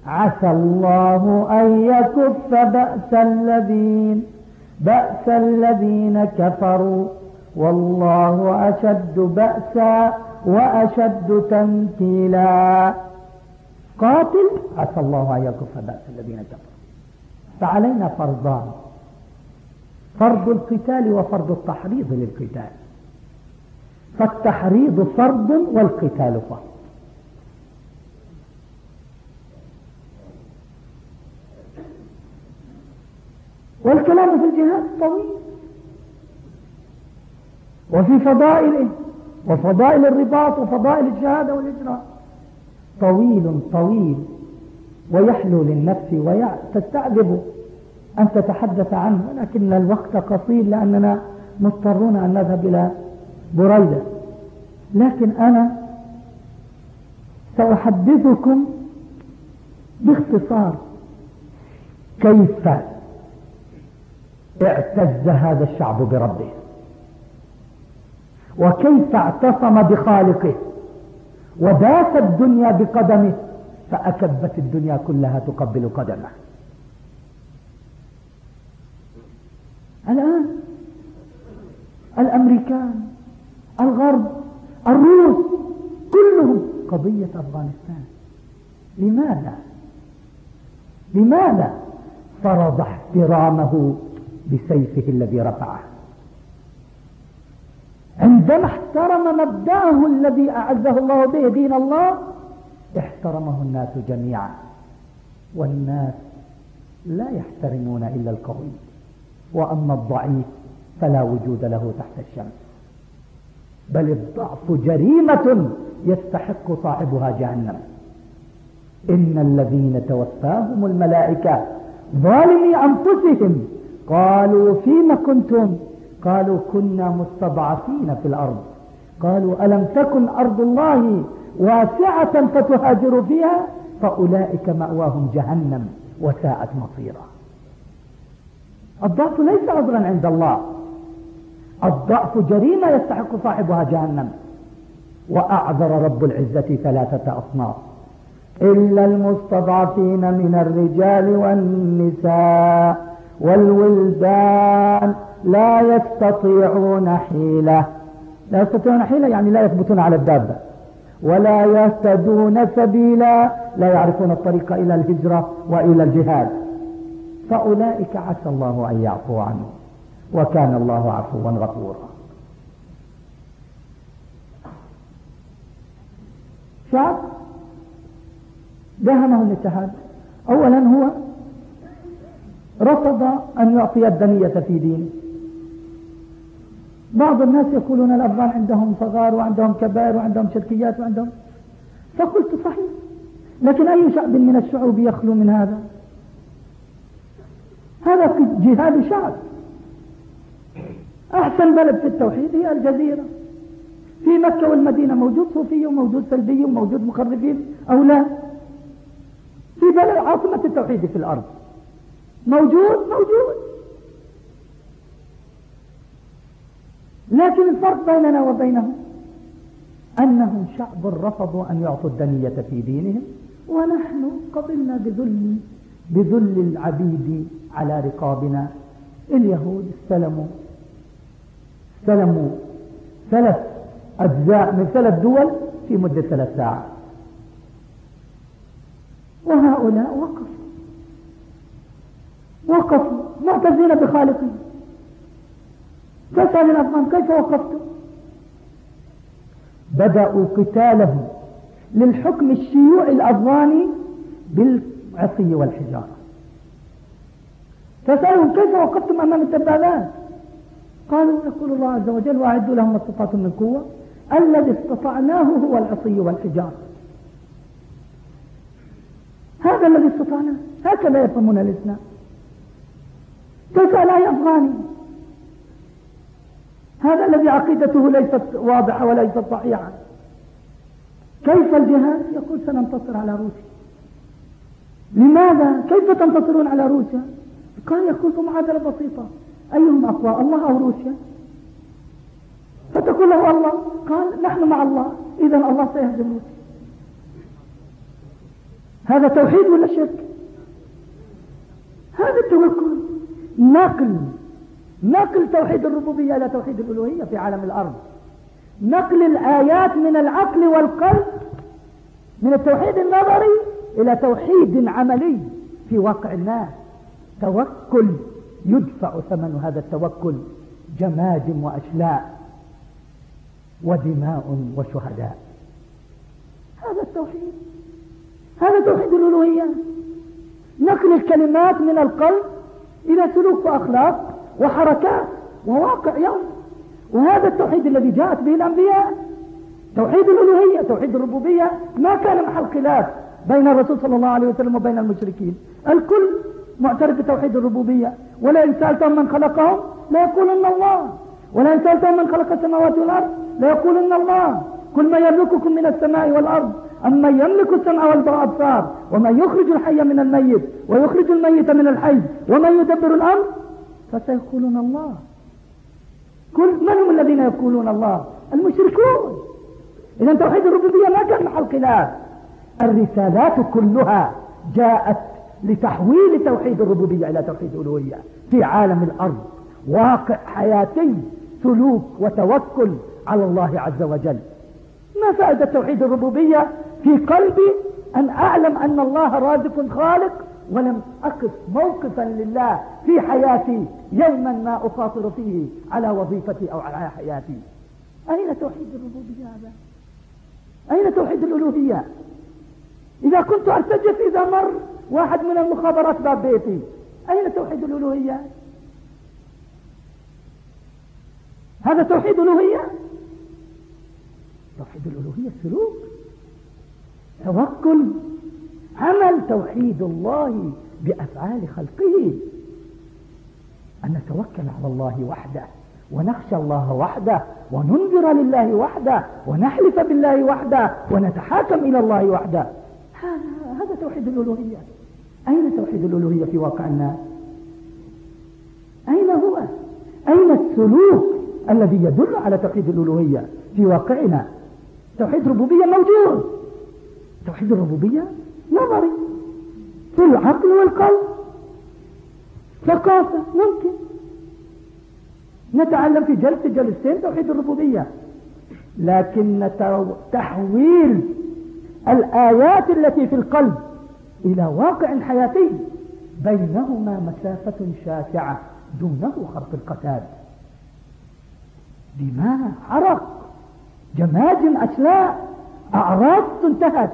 عسى الله أن يكف بأس الذين بأس الذين كفروا. والله أشد بأسا وأشد تنكيلا. قاتل. عسى الله أن يكف بأس الذين كفروا. فعلينا فرضان. فرض القتال وفرض التحريض للقتال. فالتحريض فرض والقتال فرض. والكلام في الجهاد طويل. وفي فضائله وفضائل الرباط وفضائل الشهادة والإجراء. طويل طويل. ويحلو للنفس وتستعذب أن تتحدث عنه ولكن الوقت قصير لأننا مضطرون أن نذهب إلى بريدة. لكن أنا سأحدثكم باختصار كيف اعتز هذا الشعب بربه؟ وكيف اعتصم بخالقه؟ وداس الدنيا بقدمه؟ فأكبت الدنيا كلها تقبل قدمه. الآن. الأمريكان الغرب الروس كلهم. قضية أفغانستان. لماذا؟ لماذا فرض احترامه بسيفه الذي رفعه؟ عندما احترم مبدأه الذي أعزه الله به دين الله احترمه الناس جميعا. والناس لا يحترمون إلا القوي. وأما الضعيف فلا وجود له تحت الشمس. بل الضعف جريمة يستحق صاحبها جهنم. إن الذين توفاهم الملائكة ظالمي أنفسهم. قالوا فيما كنتم؟ قالوا كنا مستضعفين في الأرض. قالوا ألم تكن أرض الله واسعة فتهاجروا فيها؟ فأولئك مأواهم جهنم وساءت مصيرا الضعف ليس عذرا عند الله. الضعف جريمة يستحق صاحبها جهنم. وأعذر رب العزة ثلاثة أصناف. إلا المستضعفين من الرجال والنساء والولدان لا يستطيعون حيلة. لا يستطيعون حيلة يعني لا يثبتون على الدابة. ولا يهتدون سبيلا. لا يعرفون الطريق إلى الهجرة وإلى الجهاد. فأولئك عسى الله أن يعفو عنهم وكان الله عفوا غفورا. شعب دهمه الاتحاد أولا هو رفض أن يعطي الدنية في دينه. بعض الناس يقولون الأفغان عندهم صغار وعندهم كبائر وعندهم شركيات وعندهم. فقلت صحيح لكن أي شعب من الشعوب يخلو من هذا؟ هذا في جهاد شعب. أحسن بلد في التوحيد هي الجزيرة. في مكة والمدينة موجود صوفي وموجود سلبي وموجود مخرفين أو لا؟ في بلد عاصمة التوحيد في الأرض. موجود موجود. لكن الفرق بيننا وبينهم أنهم شعب رفضوا أن يعطوا الدنية في دينهم ونحن قبلنا بذل بذل العبيد على رقابنا. اليهود استلموا. استلموا. ثلاث أجزاء من ثلاث دول في مدة ثلاث ساعات. وهؤلاء وقفوا. وقفوا. معتزين بخالقهم تسأل الأفغان. كيف وقفتم بدأوا قتالهم للحكم الشيوعي الأفغاني بالعصي والحجارة. تسألهم كيف وقفتم أمام الدبابات قالوا يقول الله عز وجل وأعدوا لهم ما من قوة الذي استطعناه هو العصي والحجارة هذا الذي استطعناه هكذا يفهمون الإسلام. تسأل أي أفغاني هذا الذي عقيدته ليست واضحة وليست صحيحة. كيف الجهاد؟ يقول سننتصر على روسيا. لماذا؟ كيف تنتصرون على روسيا؟ قال يقول معادلة بسيطة. أيهم أقوى؟ الله أو روسيا؟ فتقول له الله. قال نحن مع الله. إذا الله سيهزم روسيا. هذا توحيد ولا شرك؟ هذا التوكل. نقل. نقل توحيد الربوبية إلى توحيد الألوهية في عالم الأرض. نقل الآيات من العقل والقلب من التوحيد النظري إلى توحيد عملي في واقع الناس. توكل يدفع ثمن هذا التوكل جماجم وأشلاء ودماء وشهداء. هذا التوحيد هذا توحيد الألوهية. نقل الكلمات من القلب إلى سلوك وأخلاق وحركات وواقع يوم. وهذا التوحيد الذي جاءت به الأنبياء توحيد الألوهية توحيد الربوبية. ما كان محل خلاف بين الرسول صلى الله عليه وسلم وبين المشركين. الكل معترف بتوحيد الربوبية. ولئن سألتهم من خلقهم لا يقولن الله. ولئن سألتهم من خلق السماوات والأرض لا يقولن الله. كل ما يملككم من السماء والأرض أما يملك السمع والأبصار وما يخرج الحي من الميت ويخرج الميت من الحي ومن يدبر الأمر فسيقولون الله. كل من هم الذين يقولون الله؟ المشركون. إذا توحيد الربوبية ما كان محل خلاف الرسالات كلها جاءت لتحويل توحيد الربوبية إلى توحيد الألوهية. في عالم الأرض واقع حياتي سلوك وتوكل على الله عز وجل. ما فائدة توحيد الربوبية في قلبي؟ أن أعلم أن الله رازق خالق ولم أقف موقفا لله في حياتي يوما ما أخاطر فيه على وظيفتي أو على حياتي. أين توحيد الربوبية هذا؟ أين توحيد الألوهية؟ إذا كنت أرتجف إذا مر واحد من المخابرات باب بيتي. أين توحيد الألوهية؟ هذا توحيد الألوهية؟ توحيد الألوهية سلوك. توكل. عمل توحيد الله بأفعال خلقه. أن نتوكل على الله وحده ونخشى الله وحده وننذر لله وحده ونحلف بالله وحده ونتحاكم إلى الله وحده. هذا توحيد الألوهية. أين توحيد الألوهية في واقع الناس؟ أين هو؟ أين السلوك الذي يدل على توحيد الألوهية في واقعنا؟ توحيد الربوبية موجود. توحيد الربوبية نظري في العقل والقلب. ثقافة ممكن. نتعلم في جلسة جلستين توحيد الربوبية. لكن تحويل الآيات التي في القلب إلى واقع حياتي بينهما مسافة شاسعة دونه خرق القتال. دماء عرق جماجم أشلاء أعراض تنتهك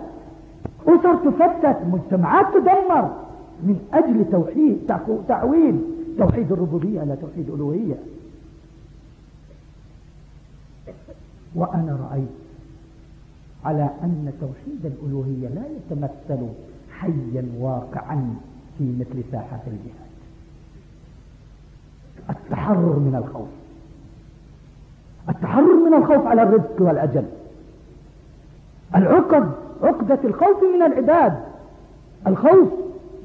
أسر تفتت مجتمعات تدمر. من أجل توحيد تعويل. توحيد الربوبية على توحيد الألوهية. وأنا رأيت على أن توحيد الألوهية لا يتمثل حيا واقعا في مثل ساحات الجهاد. التحرر من الخوف. التحرر من الخوف على الرزق والأجل. العقد عقدة الخوف من العباد. الخوف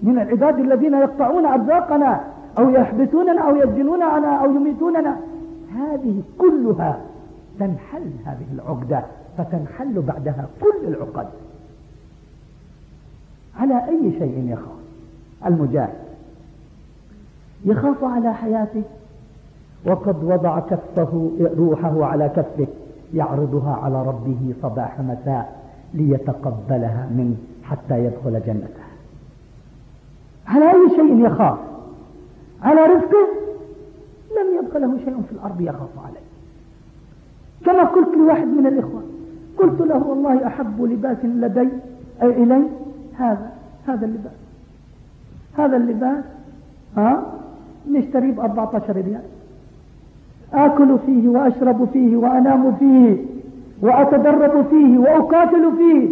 من العباد الذين يقطعون أرزاقنا أو يحبسوننا أو يسجنوننا أو يميتوننا. هذه كلها تنحل هذه العقدة. فتنحل بعدها كل العقد. على أي شيء يخاف؟ المجاهد. يخاف على حياته. وقد وضع كفه روحه على كفه يعرضها على ربه صباح مساء ليتقبلها منه حتى يدخل جنته. على أي شيء يخاف؟ على رزقه؟ لم يبق له شيء في الأرض يخاف عليه. كما قلت لواحد من الإخوة قلت له والله أحب لباس لدي أي إلي؟ هذا هذا اللباس. هذا اللباس ها؟ نشتريه ب 14 ريال. آكل فيه وأشرب فيه وأنام فيه وأتدرب فيه وأقاتل فيه.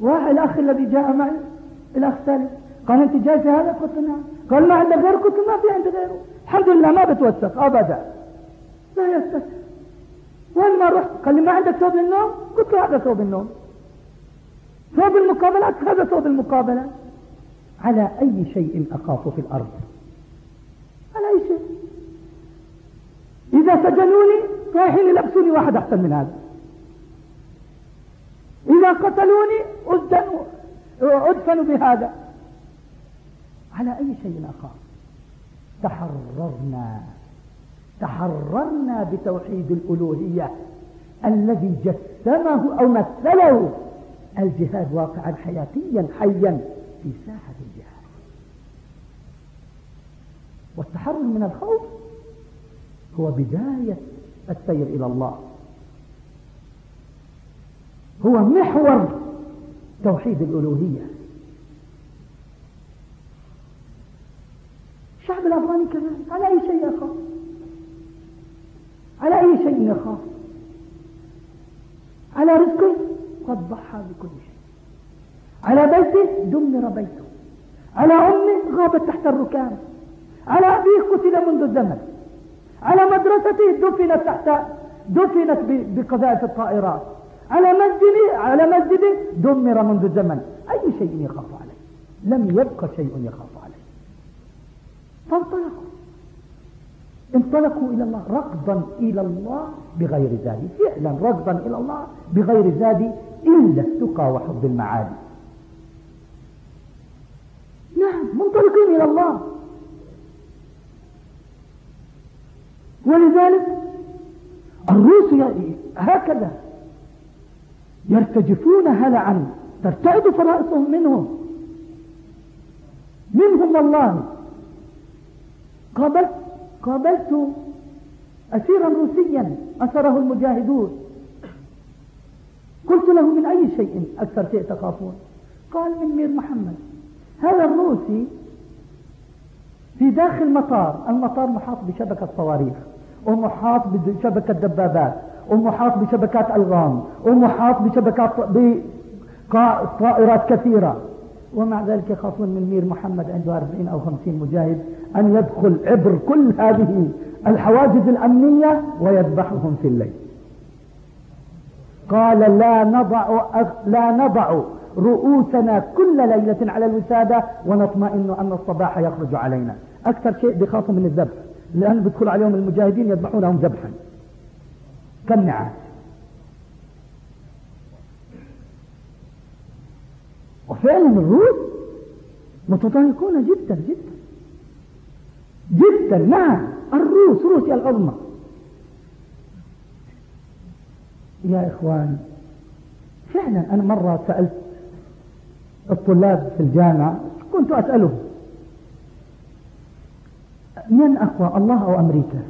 واحد الأخ الذي جاء معي الأخ سالم قال أنت جاي في هذا قلت نعم. قال ما عندك غيره قلت ما في عندي غيره. الحمد لله ما بتوسخ أبدا. لا يستسخ وين ما رحت قال لي ما عندك ثوب النوم قلت له هذا ثوب النوم. ثوب المقابلات هذا ثوب المقابلة. على أي شيء أخاف في الأرض؟ على أي شيء. إذا سجنوني رايحين يلبسوني واحد أحسن من هذا. إذا قتلوني أدفن بهذا. على أي شيء أخاف؟ تحررنا. تحررنا بتوحيد الألوهية الذي جسمه أو مثله. الجهاد واقعا حياتيا حيا في ساحة الجهاد. والتحرر من الخوف هو بداية السير إلى الله. هو محور توحيد الألوهية. الشعب الأفغاني كذلك. على أي شيء يخاف على أي شيء يخاف. على رزقه قد ضحى بكل شيء. على بيته دمر بيته. على أمه غابت تحت الركام على أبيه قتل منذ الزمن. على مدرسته دفنت تحت دفنت بقذائف الطائرات. على مسجده على مسجده دمر منذ زمن أي شيء يخاف عليه. لم يبقى شيء يخاف عليه. فانطلقوا. انطلقوا إلى الله ركضا إلى الله بغير زاد. فعلا ركضا إلى الله بغير زاد إلا التقى وحب المعالي نعم منطلقين إلى الله. ولذلك الروس هكذا يرتجفون هلعا ترتعد فرائصهم منهم. منهم والله. قابلت قابلت أسيرا روسيا أسره المجاهدون. قلت له من أي شيء أكثر شيء تخافون؟ قال من مير محمد. هذا الروسي في داخل مطار المطار محاط بشبكة صواريخ ومحاط بشبكة دبابات ومحاط بشبكات ألغام ومحاط بشبكات طائرات كثيرة. ومع ذلك يخافون من مير محمد عنده 40 أو 50 مجاهد أن يدخل عبر كل هذه الحواجز الأمنية ويذبحهم في الليل. قال لا نضع لا نضع رؤوسنا كل ليلة على الوسادة ونطمئن أن الصباح يخرج علينا. أكثر شيء بيخافوا من الذبح لأن بيدخل عليهم المجاهدين يذبحونهم ذبحا. كالنعاس وفعلا الروس متضايقون جدا جدا. جدا نعم الروس روسيا العظمى. يا إخوان فعلا أنا مرة سألت الطلاب في الجامعة كنت أسألهم من أقوى الله أو أمريكا؟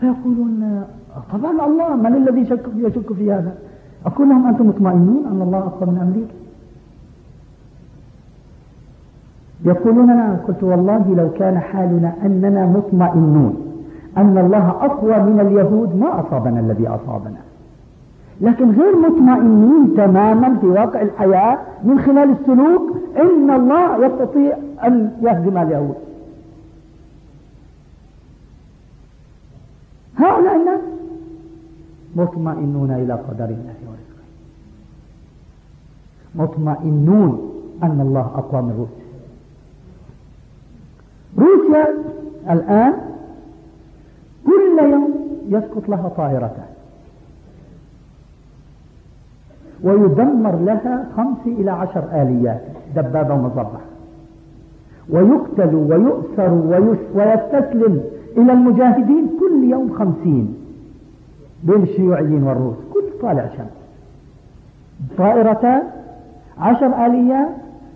فيقولون طبعا الله من الذي يشك في هذا؟ أقول لهم أنتم مطمئنون أن الله أقوى من أمريكا؟ يقولون نعم قلت والله لو كان حالنا أننا مطمئنون أن الله أقوى من اليهود ما أصابنا الذي أصابنا. لكن غير مطمئنين تماما في واقع الحياة من خلال السلوك إن الله يستطيع أن يهزم اليهود. هؤلاء الناس مطمئنون إلى قدر الله ورزقه. مطمئنون أن الله أقوى من روسيا روسيا الآن كل يوم يسقط لها طائرتان ويدمر لها خمس إلى عشر آليات دبابة مصبحة ويقتل ويؤسر ويستسلم إلى المجاهدين كل يوم خمسين بين الشيوعيين والروس. كل طالع شمس. طائرتان عشر آليات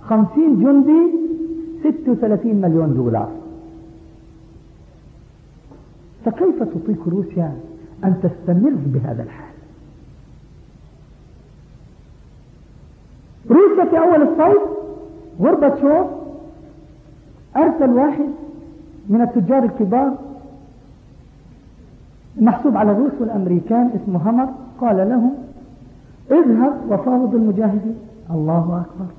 خمسين جندي ستة وثلاثين مليون دولار. فكيف تطيق روسيا أن تستمر بهذا الحال؟ روسيا في أول الصيف شوف أرسل واحد من التجار الكبار محسوب على الروس والأمريكان اسمه همر قال لهم اذهب وفاوض المجاهدين. الله أكبر.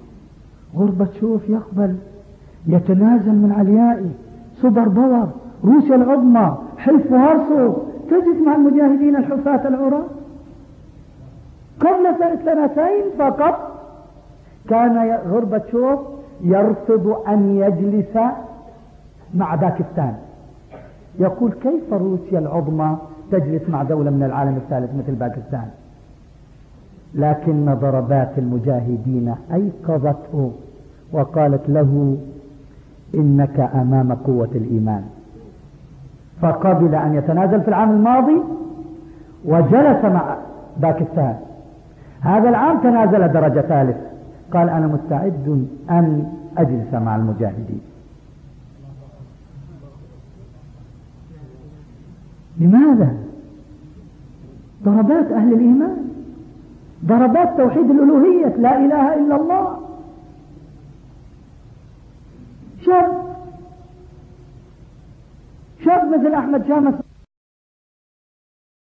غربتشوف يقبل يتنازل من عليائه. super power روسيا العظمى حلف وارسو تجلس مع المجاهدين الحفاة العراة قبل سنتين فقط كان غربتشوف يرفض أن يجلس مع باكستان. يقول كيف روسيا العظمى تجلس مع دولة من العالم الثالث مثل باكستان؟ لكن ضربات المجاهدين أيقظته وقالت له إنك أمام قوة الإيمان. فقبل أن يتنازل في العام الماضي وجلس مع باكستان. هذا العام تنازل درجة ثالث. قال أنا مستعد أن أجلس مع المجاهدين. لماذا؟ ضربات أهل الإيمان. ضربات توحيد الألوهية. لا إله إلا الله. شاب شاب مثل أحمد شامة